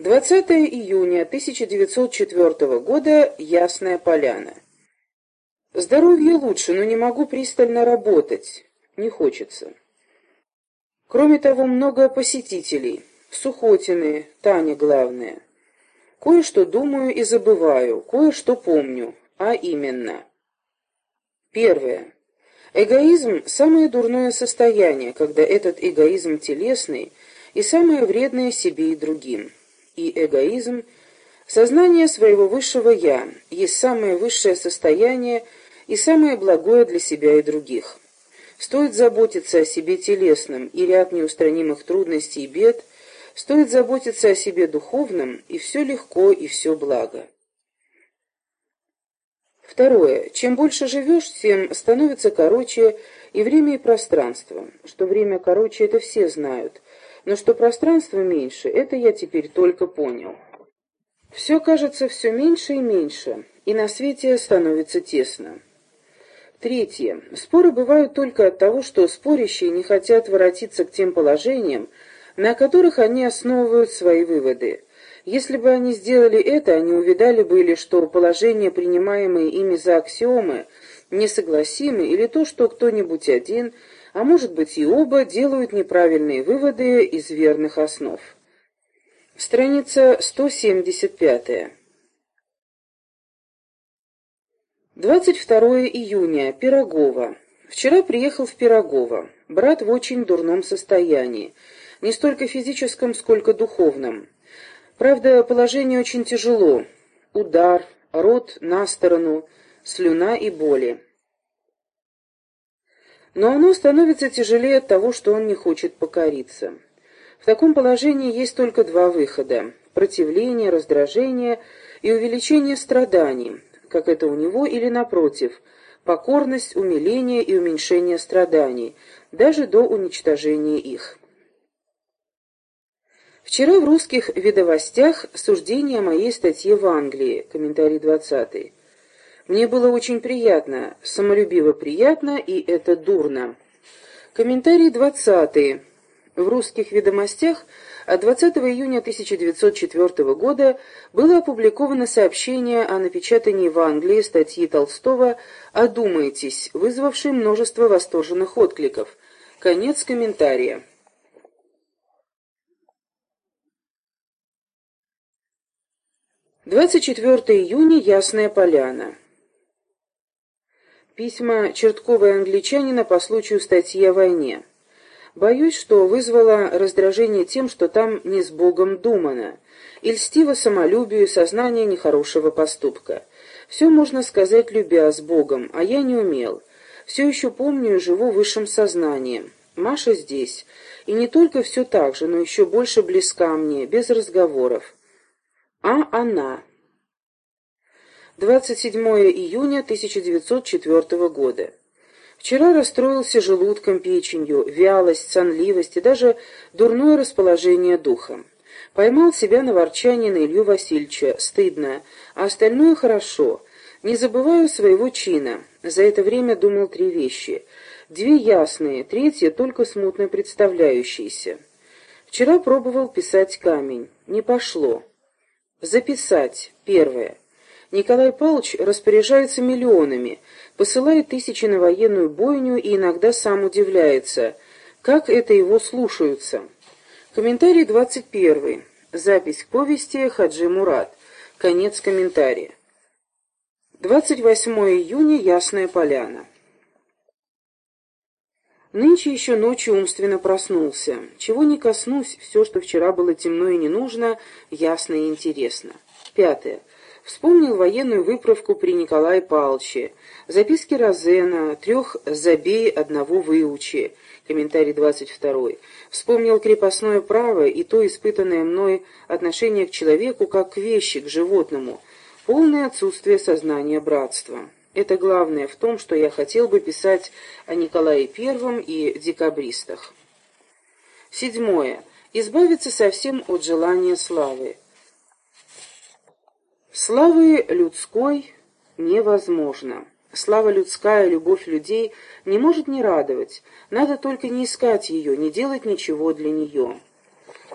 20 июня 1904 года. Ясная Поляна. Здоровье лучше, но не могу пристально работать. Не хочется. Кроме того, много посетителей. Сухотины, Таня главное. Кое-что думаю и забываю, кое-что помню, а именно. Первое. Эгоизм – самое дурное состояние, когда этот эгоизм телесный и самое вредное себе и другим. И эгоизм – сознание своего высшего «я» есть самое высшее состояние и самое благое для себя и других. Стоит заботиться о себе телесном и ряд неустранимых трудностей и бед, стоит заботиться о себе духовном, и все легко, и все благо. Второе. Чем больше живешь, тем становится короче и время, и пространство. Что время короче, это все знают, но что пространство меньше, это я теперь только понял. Все кажется все меньше и меньше, и на свете становится тесно. Третье. Споры бывают только от того, что спорящие не хотят воротиться к тем положениям, на которых они основывают свои выводы. Если бы они сделали это, они увидали бы или что положения, принимаемые ими за аксиомы, несогласимы, или то, что кто-нибудь один, а может быть и оба, делают неправильные выводы из верных основ. Страница 175. 22 июня. Пирогово. Вчера приехал в Пирогово. Брат в очень дурном состоянии. Не столько физическом, сколько духовном. Правда, положение очень тяжело. Удар, рот на сторону, слюна и боли. Но оно становится тяжелее от того, что он не хочет покориться. В таком положении есть только два выхода – противление, раздражение и увеличение страданий – как это у него, или напротив, покорность, умиление и уменьшение страданий, даже до уничтожения их. Вчера в русских ведовостях суждение о моей статье в Англии, комментарий 20. Мне было очень приятно, самолюбиво приятно, и это дурно. Комментарий 20. В русских ведомостях от 20 июня 1904 года было опубликовано сообщение о напечатании в Англии статьи Толстого «Одумайтесь», вызвавшей множество восторженных откликов. Конец комментария. Двадцать четвертое июня. Ясная Поляна. Письма Черткова англичанина по случаю статьи о войне. Боюсь, что вызвало раздражение тем, что там не с Богом думано, и льстиво самолюбию и сознание нехорошего поступка. Все можно сказать, любя с Богом, а я не умел. Все еще помню и живу высшим сознанием. Маша здесь, и не только все так же, но еще больше близка мне, без разговоров. А она... 27 июня 1904 года. Вчера расстроился желудком, печенью, вялость, сонливость и даже дурное расположение духа. Поймал себя на ворчании на Илью Васильевича. Стыдно. А остальное хорошо. Не забываю своего чина. За это время думал три вещи. Две ясные, третья только смутно представляющиеся. Вчера пробовал писать камень. Не пошло. Записать. Первое. Николай Павлович распоряжается миллионами, посылает тысячи на военную бойню и иногда сам удивляется, как это его слушаются. Комментарий 21. Запись к повести Хаджи Мурат. Конец комментария. 28 июня. Ясная Поляна. Нынче еще ночью умственно проснулся. Чего не коснусь, все, что вчера было темно и не нужно, ясно и интересно. Пятое. Вспомнил военную выправку при Николае Павловиче, записки Розена, трех забей, одного выучи, комментарий 22. Вспомнил крепостное право и то испытанное мной отношение к человеку как к вещи, к животному, полное отсутствие сознания братства. Это главное в том, что я хотел бы писать о Николае Первом и декабристах. Седьмое. Избавиться совсем от желания славы. Славы людской невозможно. Слава людская, любовь людей не может не радовать. Надо только не искать ее, не делать ничего для нее.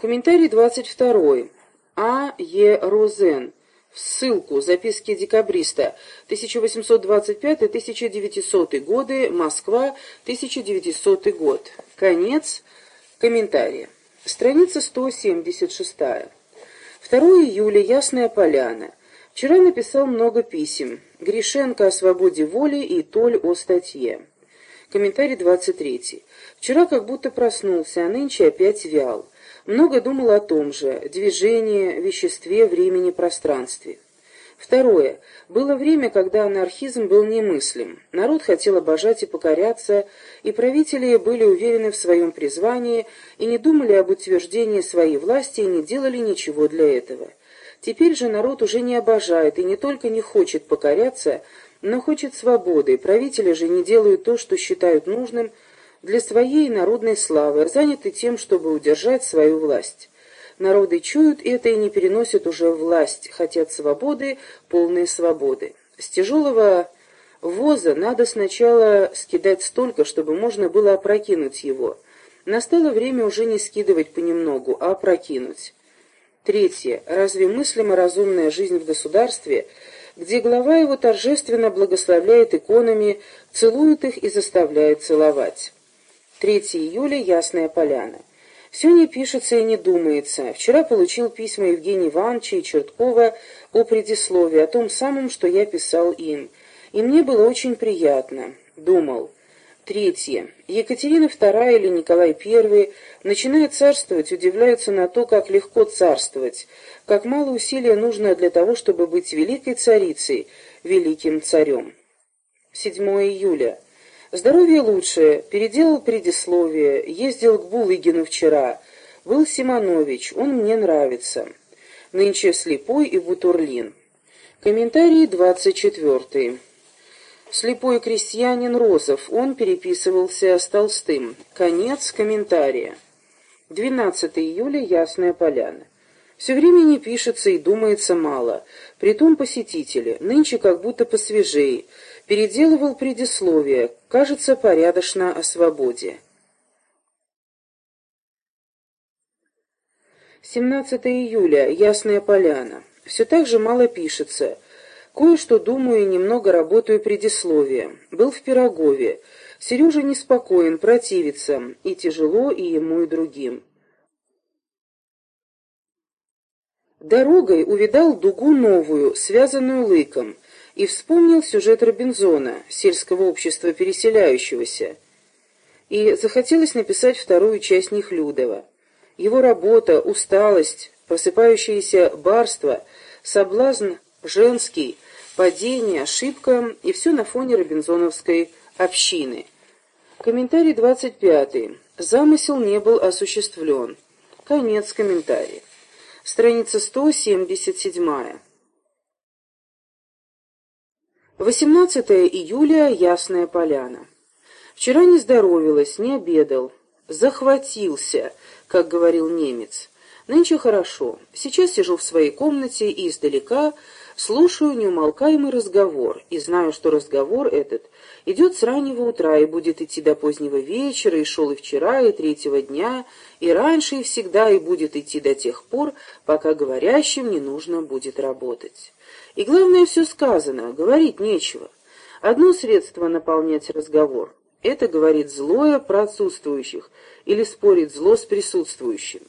Комментарий 22. А. Е. Розен. Ссылку. Записки декабриста. 1825-1900 годы. Москва. 1900 год. Конец комментария. Страница 176. 2 июля. Ясная Поляна. Вчера написал много писем. Гришенко о свободе воли и Толь о статье. Комментарий 23. Вчера как будто проснулся, а нынче опять вял. Много думал о том же – движении, веществе, времени, пространстве. Второе. Было время, когда анархизм был немыслим. Народ хотел обожать и покоряться, и правители были уверены в своем призвании и не думали об утверждении своей власти и не делали ничего для этого. Теперь же народ уже не обожает и не только не хочет покоряться, но хочет свободы. Правители же не делают то, что считают нужным – для своей народной славы, заняты тем, чтобы удержать свою власть. Народы чуют это и не переносят уже власть, хотят свободы, полной свободы. С тяжелого воза надо сначала скидать столько, чтобы можно было опрокинуть его. Настало время уже не скидывать понемногу, а опрокинуть. Третье. Разве мыслима разумная жизнь в государстве, где глава его торжественно благословляет иконами, целует их и заставляет целовать? 3 июля, Ясная Поляна. Все не пишется и не думается. Вчера получил письма Евгения Ивановича и Черткова о предисловии, о том самом, что я писал им. И мне было очень приятно. Думал. Третье. Екатерина II или Николай I, начиная царствовать, удивляются на то, как легко царствовать, как мало усилия нужно для того, чтобы быть великой царицей, великим царем. 7 июля. Здоровье лучшее, переделал предисловие, ездил к Булыгину вчера. Был Симонович, он мне нравится. Нынче слепой и Бутурлин. Комментарий двадцать четвертый. Слепой крестьянин Розов, он переписывался с Толстым. Конец комментария. 12 июля, Ясная Поляна. Все время не пишется и думается мало. Притом посетители, нынче как будто посвежей переделывал предисловие, кажется, порядочно о свободе. 17 июля. Ясная поляна. Все так же мало пишется. Кое-что думаю и немного работаю предисловие. Был в Пирогове. Сережа неспокоен, противится. И тяжело и ему, и другим. Дорогой увидал дугу новую, связанную лыком и вспомнил сюжет Робинзона, сельского общества переселяющегося, и захотелось написать вторую часть Нехлюдова. Его работа, усталость, просыпающееся барство, соблазн женский, падение, ошибка и все на фоне робинзоновской общины. Комментарий 25. Замысел не был осуществлен. Конец комментария. Страница 177. 18 июля, Ясная Поляна. Вчера не здоровилась, не обедал. Захватился, как говорил немец. Нынче хорошо. Сейчас сижу в своей комнате и издалека слушаю неумолкаемый разговор, и знаю, что разговор этот идет с раннего утра и будет идти до позднего вечера, и шел и вчера, и третьего дня, и раньше, и всегда, и будет идти до тех пор, пока говорящим не нужно будет работать. И главное, все сказано, говорить нечего. Одно средство наполнять разговор. Это говорит злое про отсутствующих или спорит зло с присутствующим.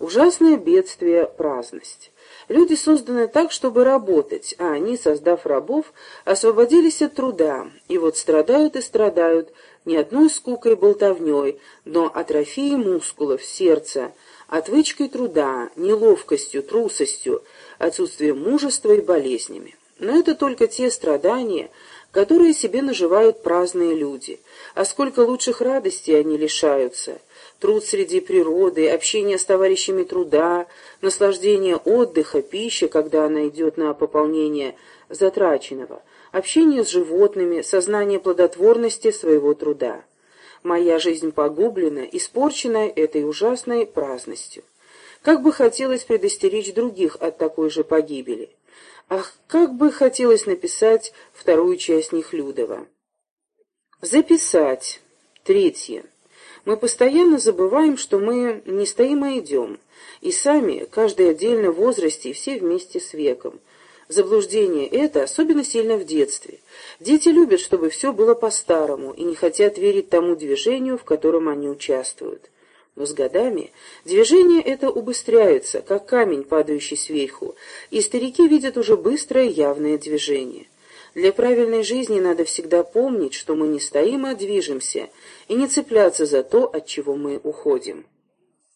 Ужасное бедствие – праздность. Люди созданы так, чтобы работать, а они, создав рабов, освободились от труда, и вот страдают и страдают не одной скукой болтовней, но атрофией мускулов, сердца, отвычкой труда, неловкостью, трусостью, отсутствием мужества и болезнями. Но это только те страдания, которые себе наживают праздные люди. А сколько лучших радостей они лишаются. Труд среди природы, общение с товарищами труда, наслаждение отдыха, пища, когда она идет на пополнение затраченного, общение с животными, сознание плодотворности своего труда. Моя жизнь погублена, испорчена этой ужасной праздностью. Как бы хотелось предостеречь других от такой же погибели. Ах, как бы хотелось написать вторую часть Нехлюдова. Записать. Третье. Мы постоянно забываем, что мы не стоим, а идем, и сами, каждый отдельно в возрасте и все вместе с веком. Заблуждение это особенно сильно в детстве. Дети любят, чтобы все было по-старому, и не хотят верить тому движению, в котором они участвуют. Но с годами движение это убыстряется, как камень, падающий сверху, и старики видят уже быстрое явное движение. Для правильной жизни надо всегда помнить, что мы не стоим, а движемся, и не цепляться за то, от чего мы уходим.